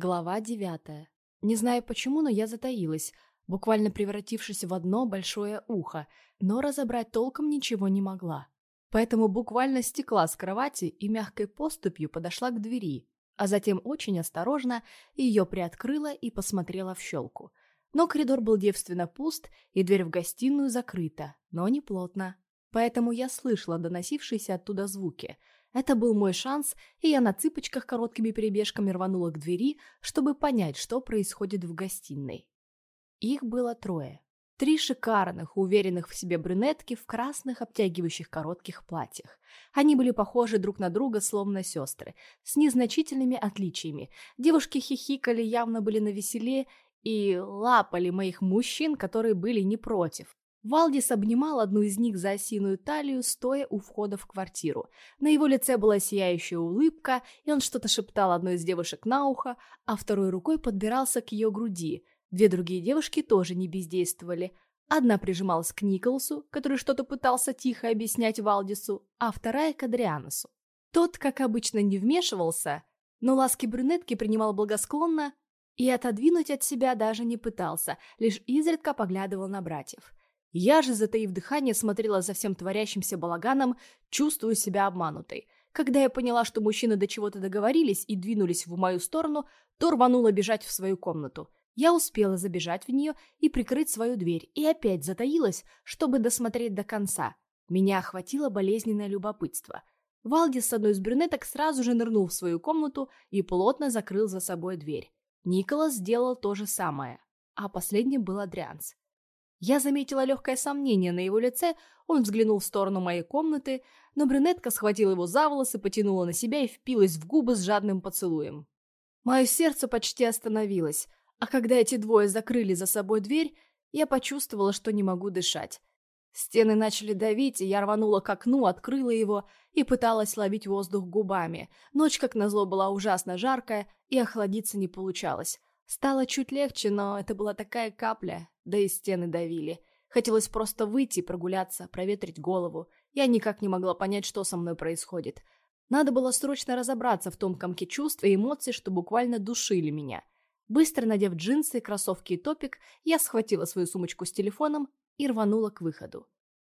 Глава девятая. Не знаю почему, но я затаилась, буквально превратившись в одно большое ухо, но разобрать толком ничего не могла. Поэтому буквально стекла с кровати и мягкой поступью подошла к двери, а затем очень осторожно ее приоткрыла и посмотрела в щелку. Но коридор был девственно пуст, и дверь в гостиную закрыта, но не плотно. Поэтому я слышала доносившиеся оттуда звуки – это был мой шанс, и я на цыпочках короткими перебежками рванула к двери, чтобы понять, что происходит в гостиной. Их было трое. Три шикарных, уверенных в себе брюнетки в красных обтягивающих коротких платьях. Они были похожи друг на друга, словно сестры, с незначительными отличиями. Девушки хихикали, явно были на веселе и лапали моих мужчин, которые были не против. Валдис обнимал одну из них за осиную талию, стоя у входа в квартиру. На его лице была сияющая улыбка, и он что-то шептал одной из девушек на ухо, а второй рукой подбирался к ее груди. Две другие девушки тоже не бездействовали. Одна прижималась к Николсу, который что-то пытался тихо объяснять Валдису, а вторая к Адрианосу. Тот, как обычно, не вмешивался, но ласки брюнетки принимал благосклонно и отодвинуть от себя даже не пытался, лишь изредка поглядывал на братьев. Я же, затаив дыхание, смотрела за всем творящимся балаганом, чувствуя себя обманутой. Когда я поняла, что мужчины до чего-то договорились и двинулись в мою сторону, то рванула бежать в свою комнату. Я успела забежать в нее и прикрыть свою дверь, и опять затаилась, чтобы досмотреть до конца. Меня охватило болезненное любопытство. Валдис с одной из брюнеток сразу же нырнул в свою комнату и плотно закрыл за собой дверь. Николас сделал то же самое, а последним был Адрианс. Я заметила легкое сомнение на его лице, он взглянул в сторону моей комнаты, но брюнетка схватила его за волосы, потянула на себя и впилась в губы с жадным поцелуем. Мое сердце почти остановилось, а когда эти двое закрыли за собой дверь, я почувствовала, что не могу дышать. Стены начали давить, и я рванула к окну, открыла его и пыталась ловить воздух губами. Ночь, как назло, была ужасно жаркая, и охладиться не получалось. Стало чуть легче, но это была такая капля, да и стены давили. Хотелось просто выйти, прогуляться, проветрить голову. Я никак не могла понять, что со мной происходит. Надо было срочно разобраться в том комке чувств и эмоций, что буквально душили меня. Быстро надев джинсы, кроссовки и топик, я схватила свою сумочку с телефоном и рванула к выходу.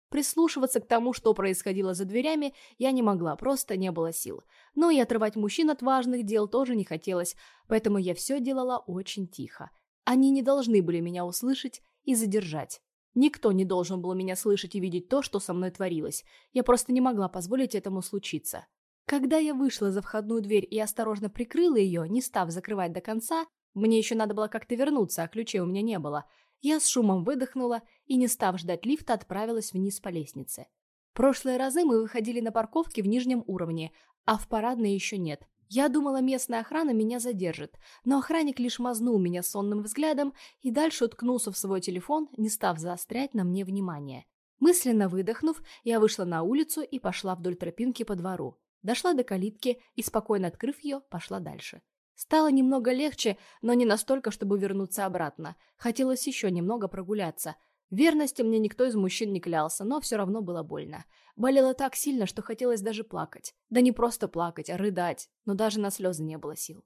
Прислушиваться к тому, что происходило за дверями, я не могла, просто не было сил. Но и отрывать мужчин от важных дел тоже не хотелось, поэтому я все делала очень тихо. Они не должны были меня услышать и задержать. Никто не должен был меня слышать и видеть то, что со мной творилось. Я просто не могла позволить этому случиться. Когда я вышла за входную дверь и осторожно прикрыла ее, не став закрывать до конца, мне еще надо было как-то вернуться, а ключей у меня не было – я с шумом выдохнула и, не став ждать лифта, отправилась вниз по лестнице. Прошлые разы мы выходили на парковке в нижнем уровне, а в парадной еще нет. Я думала, местная охрана меня задержит, но охранник лишь мазнул меня сонным взглядом и дальше уткнулся в свой телефон, не став заострять на мне внимание. Мысленно выдохнув, я вышла на улицу и пошла вдоль тропинки по двору. Дошла до калитки и, спокойно открыв ее, пошла дальше. Стало немного легче, но не настолько, чтобы вернуться обратно. Хотелось еще немного прогуляться. Верности мне никто из мужчин не клялся, но все равно было больно. Болело так сильно, что хотелось даже плакать. Да не просто плакать, а рыдать, но даже на слезы не было сил.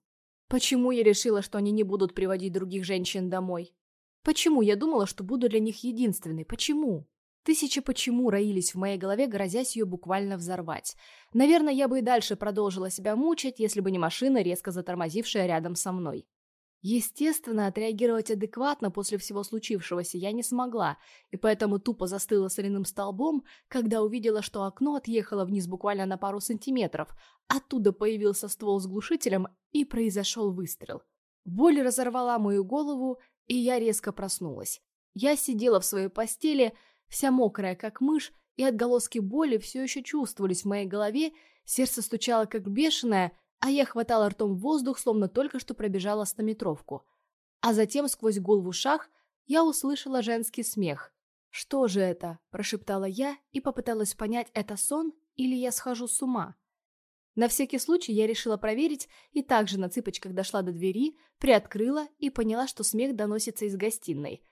Почему я решила, что они не будут приводить других женщин домой? Почему я думала, что буду для них единственной? Почему? Тысячи почему роились в моей голове, грозясь ее буквально взорвать. Наверное, я бы и дальше продолжила себя мучить, если бы не машина, резко затормозившая рядом со мной. Естественно, отреагировать адекватно после всего случившегося я не смогла, и поэтому тупо застыла соляным столбом, когда увидела, что окно отъехало вниз буквально на пару сантиметров, оттуда появился ствол с глушителем, и произошел выстрел. Боль разорвала мою голову, и я резко проснулась. Я сидела в своей постели, вся мокрая, как мышь, и отголоски боли все еще чувствовались в моей голове, сердце стучало как бешеное, а я хватала ртом воздух, словно только что пробежала стометровку. А затем сквозь гул в ушах я услышала женский смех. «Что же это?» – прошептала я и попыталась понять, это сон или я схожу с ума. На всякий случай я решила проверить и также на цыпочках дошла до двери, приоткрыла и поняла, что смех доносится из гостиной.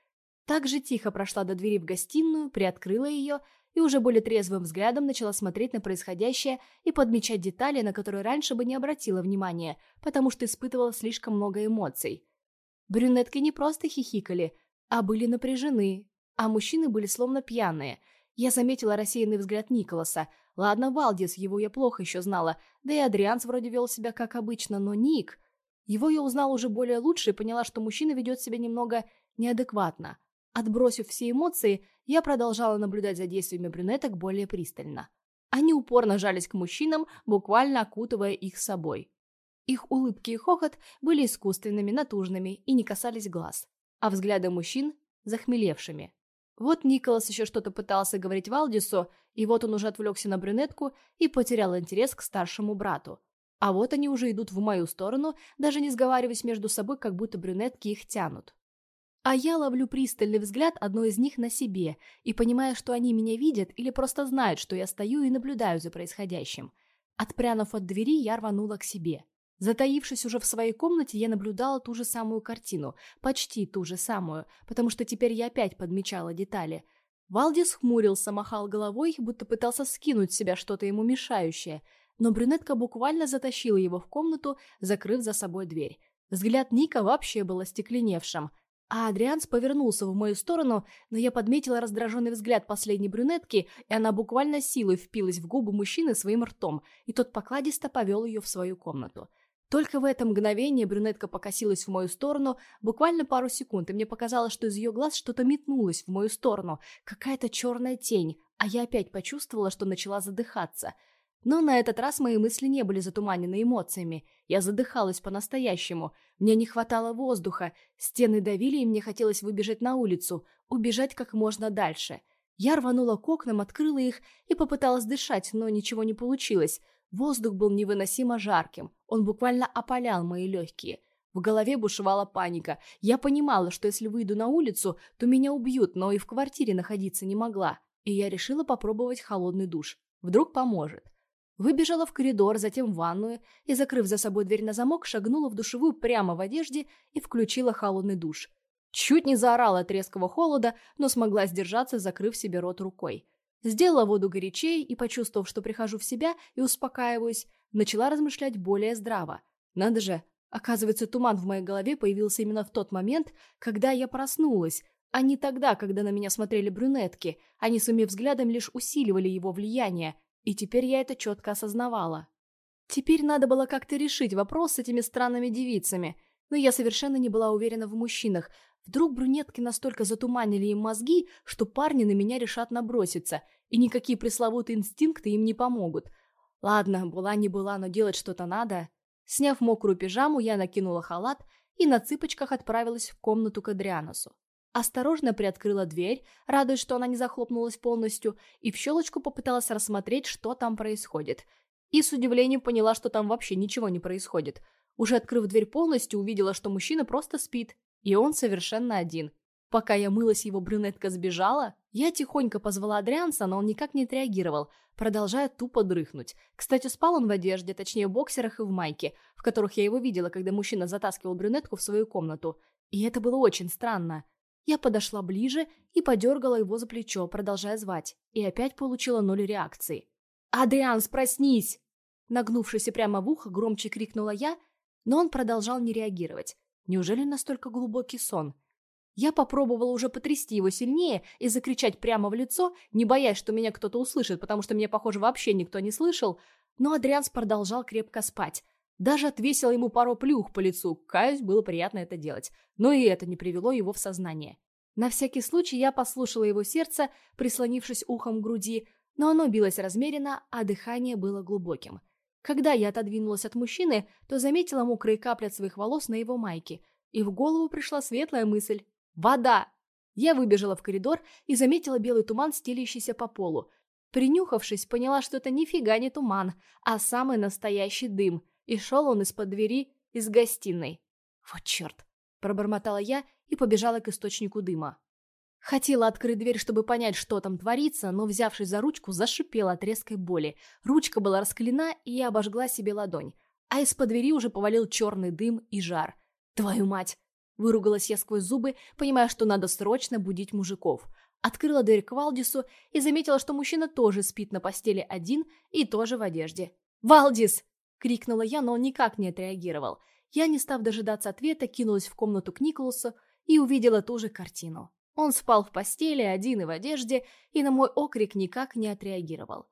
Так же тихо прошла до двери в гостиную, приоткрыла ее и уже более трезвым взглядом начала смотреть на происходящее и подмечать детали, на которые раньше бы не обратила внимания, потому что испытывала слишком много эмоций. Брюнетки не просто хихикали, а были напряжены, а мужчины были словно пьяные. Я заметила рассеянный взгляд Николаса. Ладно, Валдис, его я плохо еще знала, да и Адрианс вроде вел себя как обычно, но Ник... Его я узнала уже более лучше и поняла, что мужчина ведет себя немного неадекватно. Отбросив все эмоции, я продолжала наблюдать за действиями брюнеток более пристально. Они упорно жались к мужчинам, буквально окутывая их собой. Их улыбки и хохот были искусственными, натужными и не касались глаз, а взгляды мужчин – захмелевшими. Вот Николас еще что-то пытался говорить Валдису, и вот он уже отвлекся на брюнетку и потерял интерес к старшему брату. А вот они уже идут в мою сторону, даже не сговариваясь между собой, как будто брюнетки их тянут. А я ловлю пристальный взгляд одной из них на себе и понимаю, что они меня видят или просто знают, что я стою и наблюдаю за происходящим. Отпрянув от двери, я рванула к себе. Затаившись уже в своей комнате, я наблюдала ту же самую картину, почти ту же самую, потому что теперь я опять подмечала детали. Валдис хмурился, махал головой, будто пытался скинуть с себя что-то ему мешающее, но брюнетка буквально затащила его в комнату, закрыв за собой дверь. Взгляд Ника вообще был остекленевшим, а Адрианс повернулся в мою сторону, но я подметила раздраженный взгляд последней брюнетки, и она буквально силой впилась в губы мужчины своим ртом, и тот покладисто повел ее в свою комнату. Только в это мгновение брюнетка покосилась в мою сторону буквально пару секунд, и мне показалось, что из ее глаз что-то метнулось в мою сторону, какая-то черная тень, а я опять почувствовала, что начала задыхаться. Но на этот раз мои мысли не были затуманены эмоциями. Я задыхалась по-настоящему. Мне не хватало воздуха, стены давили, и мне хотелось выбежать на улицу, убежать как можно дальше. Я рванула к окнам, открыла их и попыталась дышать, но ничего не получилось – Воздух был невыносимо жарким, он буквально опалял мои легкие. В голове бушевала паника. Я понимала, что если выйду на улицу, то меня убьют, но и в квартире находиться не могла. И я решила попробовать холодный душ. Вдруг поможет. Выбежала в коридор, затем в ванную и, закрыв за собой дверь на замок, шагнула в душевую прямо в одежде и включила холодный душ. Чуть не заорала от резкого холода, но смогла сдержаться, закрыв себе рот рукой. Сделала воду горячей и, почувствовав, что прихожу в себя и успокаиваюсь, начала размышлять более здраво. Надо же, оказывается, туман в моей голове появился именно в тот момент, когда я проснулась, а не тогда, когда на меня смотрели брюнетки. Они своим взглядом лишь усиливали его влияние, и теперь я это четко осознавала. Теперь надо было как-то решить вопрос с этими странными девицами, но я совершенно не была уверена в мужчинах, Вдруг брюнетки настолько затуманили им мозги, что парни на меня решат наброситься, и никакие пресловутые инстинкты им не помогут. Ладно, была не была, но делать что-то надо. Сняв мокрую пижаму, я накинула халат и на цыпочках отправилась в комнату к Адрианосу. Осторожно приоткрыла дверь, радуясь, что она не захлопнулась полностью, и в щелочку попыталась рассмотреть, что там происходит. И с удивлением поняла, что там вообще ничего не происходит. Уже открыв дверь полностью, увидела, что мужчина просто спит, и он совершенно один. Пока я мылась, его брюнетка сбежала. Я тихонько позвала Адрианса, но он никак не отреагировал, продолжая тупо дрыхнуть. Кстати, спал он в одежде, точнее в боксерах и в майке, в которых я его видела, когда мужчина затаскивал брюнетку в свою комнату. И это было очень странно. Я подошла ближе и подергала его за плечо, продолжая звать, и опять получила ноль реакции. «Адрианс, проснись!» Нагнувшись прямо в ухо, громче крикнула я, но он продолжал не реагировать. Неужели настолько глубокий сон? Я попробовала уже потрясти его сильнее и закричать прямо в лицо, не боясь, что меня кто-то услышит, потому что меня, похоже, вообще никто не слышал, но Адрианс продолжал крепко спать. Даже отвесила ему пару плюх по лицу, каюсь, было приятно это делать, но и это не привело его в сознание. На всякий случай я послушала его сердце, прислонившись ухом к груди, но оно билось размеренно, а дыхание было глубоким. Когда я отодвинулась от мужчины, то заметила мокрые капли от своих волос на его майке, и в голову пришла светлая мысль «Вода!». Я выбежала в коридор и заметила белый туман, стелящийся по полу. Принюхавшись, поняла, что это нифига не туман, а самый настоящий дым, и шел он из-под двери из гостиной. «Вот черт!» – пробормотала я и побежала к источнику дыма. Хотела открыть дверь, чтобы понять, что там творится, но, взявшись за ручку, зашипела от резкой боли. Ручка была расклена, и я обожгла себе ладонь. А из-под двери уже повалил черный дым и жар. «Твою мать!» Выругалась я сквозь зубы, понимая, что надо срочно будить мужиков. открыла дверь к Валдису и заметила, что мужчина тоже спит на постели один и тоже в одежде. «Валдис!» — крикнула я, но он никак не отреагировал. Я, не став дожидаться ответа, кинулась в комнату к Николасу и увидела ту же картину. Он спал в постели, один и в одежде, и на мой окрик никак не отреагировал.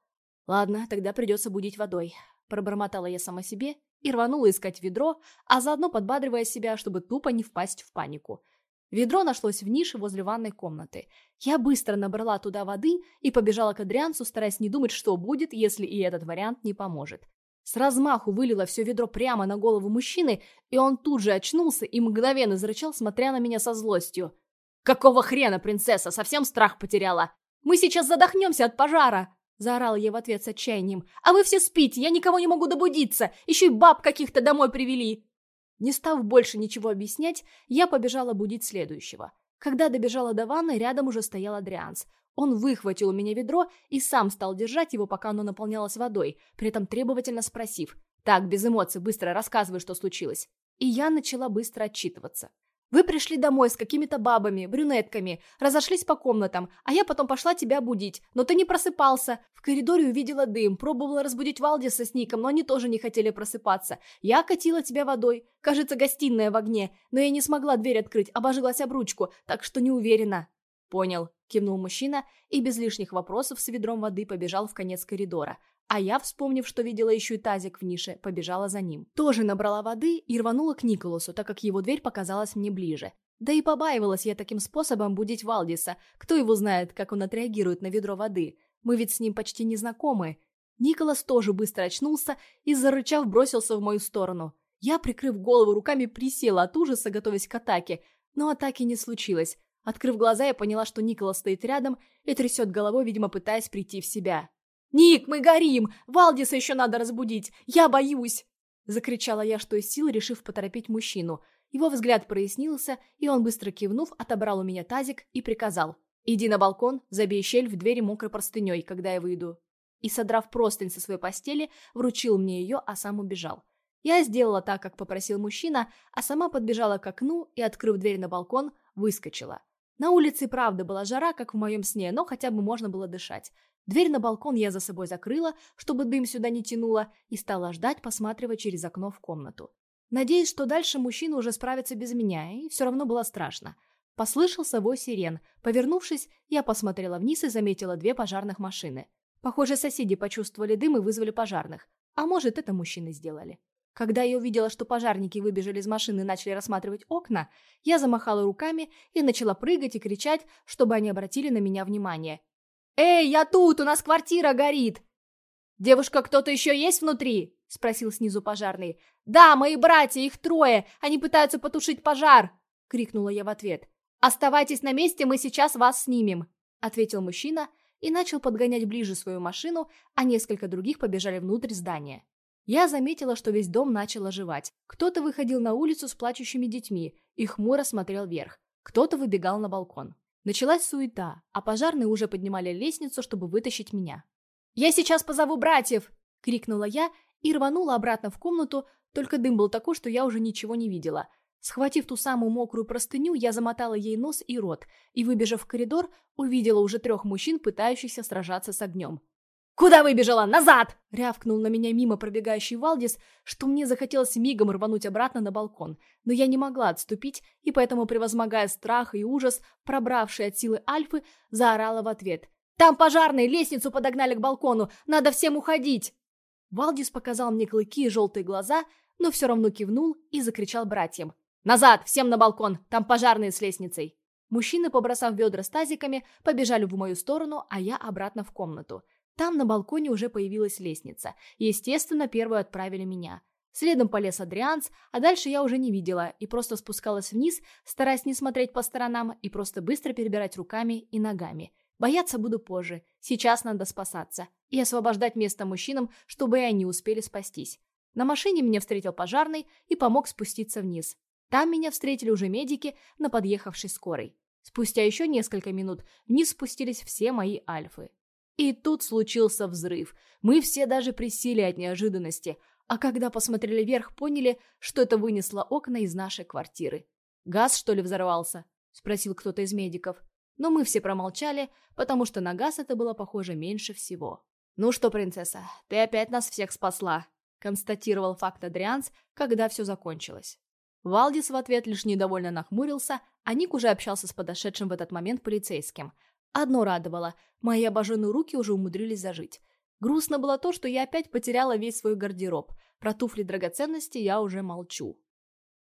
«Ладно, тогда придется будить водой», — пробормотала я сама себе и рванула искать ведро, а заодно подбадривая себя, чтобы тупо не впасть в панику. Ведро нашлось в нише возле ванной комнаты. Я быстро набрала туда воды и побежала к Адриансу, стараясь не думать, что будет, если и этот вариант не поможет. С размаху вылила все ведро прямо на голову мужчины, и он тут же очнулся и мгновенно зарычал, смотря на меня со злостью. «Какого хрена, принцесса? Совсем страх потеряла? Мы сейчас задохнемся от пожара!» Заорала я в ответ с отчаянием. «А вы все спите, я никого не могу добудиться! Еще и баб каких-то домой привели!» Не став больше ничего объяснять, я побежала будить следующего. Когда добежала до ванны, рядом уже стоял Адрианс. Он выхватил у меня ведро и сам стал держать его, пока оно наполнялось водой, при этом требовательно спросив «Так, без эмоций, быстро рассказывай, что случилось». И я начала быстро отчитываться. Вы пришли домой с какими-то бабами, брюнетками, разошлись по комнатам, а я потом пошла тебя будить, но ты не просыпался. В коридоре увидела дым, пробовала разбудить Валдиса с Ником, но они тоже не хотели просыпаться. Я катила тебя водой, кажется, гостиная в огне, но я не смогла дверь открыть, обожилась об ручку, так что не уверена. Понял, кивнул мужчина и без лишних вопросов с ведром воды побежал в конец коридора. А я, вспомнив, что видела еще и тазик в нише, побежала за ним. Тоже набрала воды и рванула к Николасу, так как его дверь показалась мне ближе. Да и побаивалась я таким способом будить Валдиса. Кто его знает, как он отреагирует на ведро воды. Мы ведь с ним почти не знакомы. Николас тоже быстро очнулся и, зарычав, бросился в мою сторону. Я, прикрыв голову руками, присела от ужаса, готовясь к атаке. Но атаки не случилось. Открыв глаза, я поняла, что Николас стоит рядом и трясет головой, видимо, пытаясь прийти в себя. «Ник, мы горим! Валдиса еще надо разбудить! Я боюсь!» Закричала я, что из сил, решив поторопить мужчину. Его взгляд прояснился, и он, быстро кивнув, отобрал у меня тазик и приказал. «Иди на балкон, забей щель в двери мокрой простыней, когда я выйду». И, содрав простынь со своей постели, вручил мне ее, а сам убежал. Я сделала так, как попросил мужчина, а сама подбежала к окну и, открыв дверь на балкон, выскочила. На улице правда была жара, как в моем сне, но хотя бы можно было дышать. Дверь на балкон я за собой закрыла, чтобы дым сюда не тянуло, и стала ждать, посматривая через окно в комнату. Надеюсь, что дальше мужчина уже справится без меня, и все равно было страшно. Послышался вой сирен. Повернувшись, я посмотрела вниз и заметила две пожарных машины. Похоже, соседи почувствовали дым и вызвали пожарных. А может, это мужчины сделали. Когда я увидела, что пожарники выбежали из машины и начали рассматривать окна, я замахала руками и начала прыгать и кричать, чтобы они обратили на меня внимание. «Эй, я тут! У нас квартира горит!» «Девушка, кто-то еще есть внутри?» — спросил снизу пожарный. «Да, мои братья, их трое! Они пытаются потушить пожар!» — крикнула я в ответ. «Оставайтесь на месте, мы сейчас вас снимем!» — ответил мужчина и начал подгонять ближе свою машину, а несколько других побежали внутрь здания. Я заметила, что весь дом начал оживать. Кто-то выходил на улицу с плачущими детьми и хмуро смотрел вверх. Кто-то выбегал на балкон. Началась суета, а пожарные уже поднимали лестницу, чтобы вытащить меня. «Я сейчас позову братьев!» — крикнула я и рванула обратно в комнату, только дым был такой, что я уже ничего не видела. Схватив ту самую мокрую простыню, я замотала ей нос и рот, и, выбежав в коридор, увидела уже трех мужчин, пытающихся сражаться с огнем. «Куда выбежала? Назад!» — рявкнул на меня мимо пробегающий Валдис, что мне захотелось мигом рвануть обратно на балкон. Но я не могла отступить, и поэтому, превозмогая страх и ужас, пробравший от силы Альфы, заорала в ответ. «Там пожарные! Лестницу подогнали к балкону! Надо всем уходить!» Валдис показал мне клыки и желтые глаза, но все равно кивнул и закричал братьям. «Назад! Всем на балкон! Там пожарные с лестницей!» Мужчины, побросав ведра с тазиками, побежали в мою сторону, а я обратно в комнату. Там на балконе уже появилась лестница. Естественно, первую отправили меня. Следом полез Адрианс, а дальше я уже не видела и просто спускалась вниз, стараясь не смотреть по сторонам и просто быстро перебирать руками и ногами. Бояться буду позже. Сейчас надо спасаться. И освобождать место мужчинам, чтобы и они успели спастись. На машине меня встретил пожарный и помог спуститься вниз. Там меня встретили уже медики на подъехавшей скорой. Спустя еще несколько минут вниз спустились все мои альфы. И тут случился взрыв. Мы все даже присели от неожиданности, а когда посмотрели вверх, поняли, что это вынесло окна из нашей квартиры. «Газ, что ли, взорвался?» – спросил кто-то из медиков. Но мы все промолчали, потому что на газ это было похоже меньше всего. «Ну что, принцесса, ты опять нас всех спасла», — констатировал факт Адрианс, когда все закончилось. Валдис в ответ лишь недовольно нахмурился, а Ник уже общался с подошедшим в этот момент полицейским. Одно радовало — мои обожженные руки уже умудрились зажить. Грустно было то, что я опять потеряла весь свой гардероб. Про туфли драгоценности я уже молчу.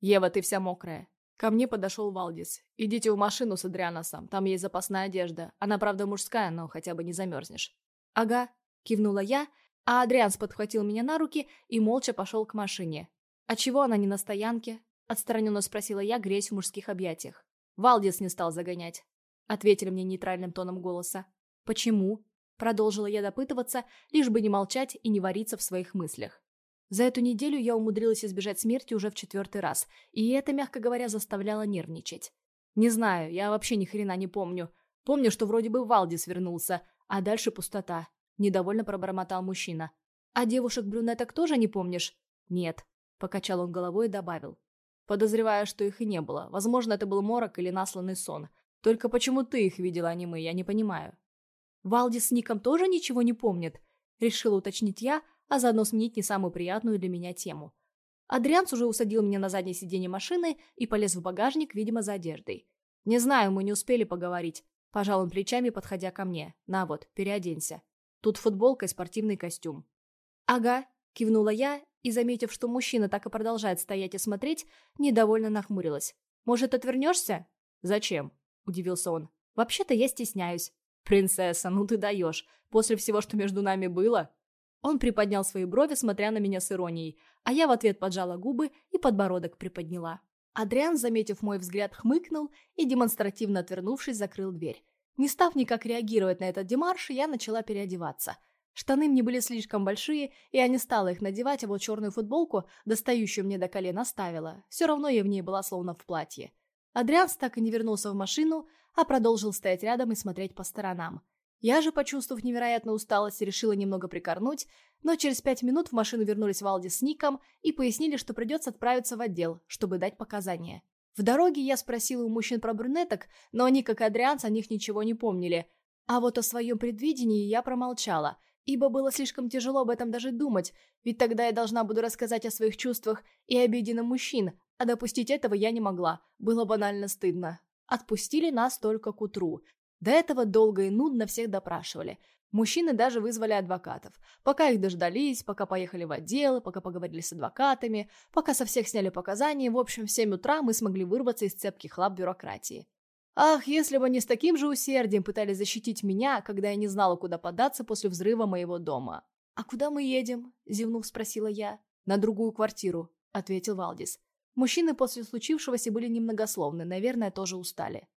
«Ева, ты вся мокрая». Ко мне подошел Валдис. «Идите в машину с Адрианосом, там есть запасная одежда. Она, правда, мужская, но хотя бы не замерзнешь». «Ага», — кивнула я, а Адрианс подхватил меня на руки и молча пошел к машине. «А чего она не на стоянке?» — отстраненно спросила я, греясь в мужских объятиях. «Валдис не стал загонять», — ответили мне нейтральным тоном голоса. «Почему?» — продолжила я допытываться, лишь бы не молчать и не вариться в своих мыслях. За эту неделю я умудрилась избежать смерти уже в четвертый раз, и это, мягко говоря, заставляло нервничать. Не знаю, я вообще ни хрена не помню. Помню, что вроде бы Валдис вернулся, а дальше пустота. Недовольно пробормотал мужчина. А девушек-брюнеток тоже не помнишь? Нет. Покачал он головой и добавил. Подозреваю, что их и не было. Возможно, это был морок или насланный сон. Только почему ты их видела, а не мы, я не понимаю. Валдис с Ником тоже ничего не помнит? Решила уточнить я, а заодно сменить не самую приятную для меня тему. Адрианс уже усадил меня на заднее сиденье машины и полез в багажник, видимо, за одеждой. «Не знаю, мы не успели поговорить», – пожал он плечами, подходя ко мне. «На вот, переоденься. Тут футболка и спортивный костюм». «Ага», – кивнула я и, заметив, что мужчина так и продолжает стоять и смотреть, недовольно нахмурилась. «Может, отвернешься?» «Зачем?» – удивился он. «Вообще-то я стесняюсь». «Принцесса, ну ты даешь. После всего, что между нами было?» Он приподнял свои брови, смотря на меня с иронией, а я в ответ поджала губы и подбородок приподняла. Адриан, заметив мой взгляд, хмыкнул и, демонстративно отвернувшись, закрыл дверь. Не став никак реагировать на этот демарш, я начала переодеваться. Штаны мне были слишком большие, и я не стала их надевать, а вот черную футболку, достающую мне до колена, ставила. Все равно я в ней была словно в платье. Адрианс так и не вернулся в машину, а продолжил стоять рядом и смотреть по сторонам. Я же, почувствовав невероятную усталость, решила немного прикорнуть, но через пять минут в машину вернулись Валди с Ником и пояснили, что придется отправиться в отдел, чтобы дать показания. В дороге я спросила у мужчин про брюнеток, но они, как и Адрианс, о них ничего не помнили. А вот о своем предвидении я промолчала, ибо было слишком тяжело об этом даже думать, ведь тогда я должна буду рассказать о своих чувствах и обиде на мужчин, а допустить этого я не могла, было банально стыдно. Отпустили нас только к утру, до этого долго и нудно всех допрашивали. Мужчины даже вызвали адвокатов. Пока их дождались, пока поехали в отдел, пока поговорили с адвокатами, пока со всех сняли показания, в общем, в 7 утра мы смогли вырваться из цепких лап бюрократии. Ах, если бы они с таким же усердием пытались защитить меня, когда я не знала, куда податься после взрыва моего дома. «А куда мы едем?» – зевнув, спросила я. «На другую квартиру», – ответил Валдис. Мужчины после случившегося были немногословны, наверное, тоже устали.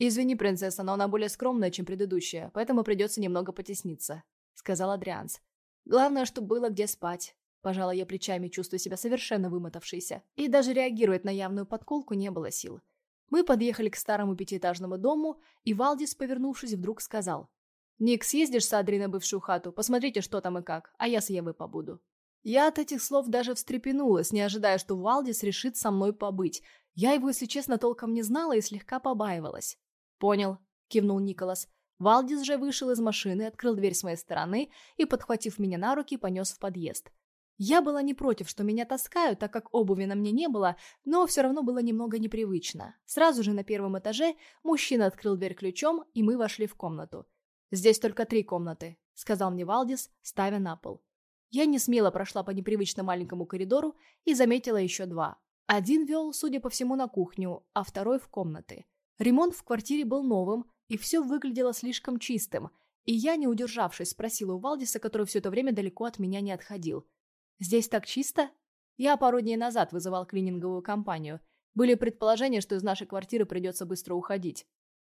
«Извини, принцесса, но она более скромная, чем предыдущая, поэтому придется немного потесниться», — сказал Адрианс. «Главное, чтобы было где спать». Пожала я плечами, чувствуя себя совершенно вымотавшейся. И даже реагировать на явную подколку не было сил. Мы подъехали к старому пятиэтажному дому, и Валдис, повернувшись, вдруг сказал. «Ник, съездишь с Адри на бывшую хату, посмотрите, что там и как, а я с Евой побуду». Я от этих слов даже встрепенулась, не ожидая, что Валдис решит со мной побыть. Я его, если честно, толком не знала и слегка побаивалась. «Понял», — кивнул Николас. Валдис же вышел из машины, открыл дверь с моей стороны и, подхватив меня на руки, понес в подъезд. Я была не против, что меня таскают, так как обуви на мне не было, но все равно было немного непривычно. Сразу же на первом этаже мужчина открыл дверь ключом, и мы вошли в комнату. «Здесь только три комнаты», — сказал мне Валдис, ставя на пол. Я не смело прошла по непривычно маленькому коридору и заметила еще два. Один вел, судя по всему, на кухню, а второй в комнаты. Ремонт в квартире был новым, и все выглядело слишком чистым, и я, не удержавшись, спросила у Валдиса, который все это время далеко от меня не отходил. «Здесь так чисто?» Я пару дней назад вызывал клининговую компанию. Были предположения, что из нашей квартиры придется быстро уходить.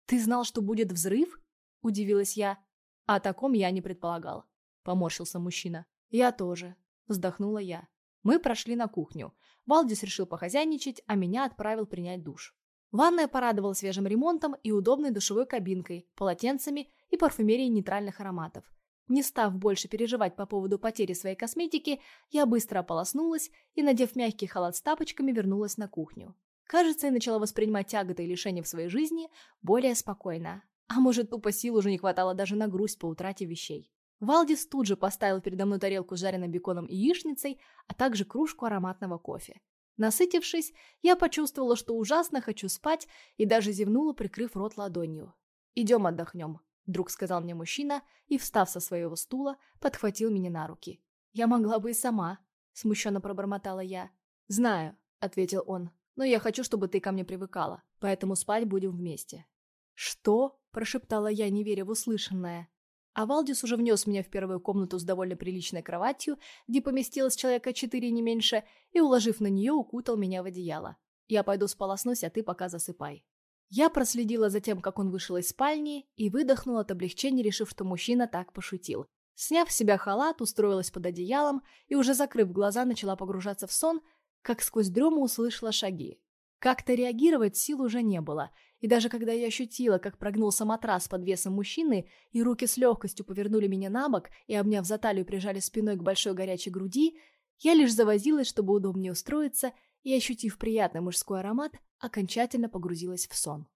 «Ты знал, что будет взрыв?» – удивилась я. «О таком я не предполагал», – поморщился мужчина. «Я тоже», – вздохнула я. Мы прошли на кухню. Валдис решил похозяйничать, а меня отправил принять душ. Ванная порадовала свежим ремонтом и удобной душевой кабинкой, полотенцами и парфюмерией нейтральных ароматов. Не став больше переживать по поводу потери своей косметики, я быстро ополоснулась и, надев мягкий халат с тапочками, вернулась на кухню. Кажется, я начала воспринимать тяготы и лишения в своей жизни более спокойно. А может, тупо сил уже не хватало даже на грусть по утрате вещей. Валдис тут же поставил передо мной тарелку с жареным беконом и яичницей, а также кружку ароматного кофе. Насытившись, я почувствовала, что ужасно хочу спать и даже зевнула, прикрыв рот ладонью. «Идем отдохнем», — вдруг сказал мне мужчина и, встав со своего стула, подхватил меня на руки. «Я могла бы и сама», — смущенно пробормотала я. «Знаю», — ответил он, — «но я хочу, чтобы ты ко мне привыкала, поэтому спать будем вместе». «Что?» – прошептала я, не веря в услышанное. А Валдис уже внес меня в первую комнату с довольно приличной кроватью, где поместилось человека четыре не меньше, и, уложив на нее, укутал меня в одеяло. «Я пойду сполоснусь, а ты пока засыпай». Я проследила за тем, как он вышел из спальни, и выдохнула от облегчения, решив, что мужчина так пошутил. Сняв с себя халат, устроилась под одеялом и, уже закрыв глаза, начала погружаться в сон, как сквозь дрему услышала шаги. Как-то реагировать сил уже не было, и даже когда я ощутила, как прогнулся матрас под весом мужчины, и руки с легкостью повернули меня на бок и, обняв за талию, прижали спиной к большой горячей груди, я лишь завозилась, чтобы удобнее устроиться, и, ощутив приятный мужской аромат, окончательно погрузилась в сон.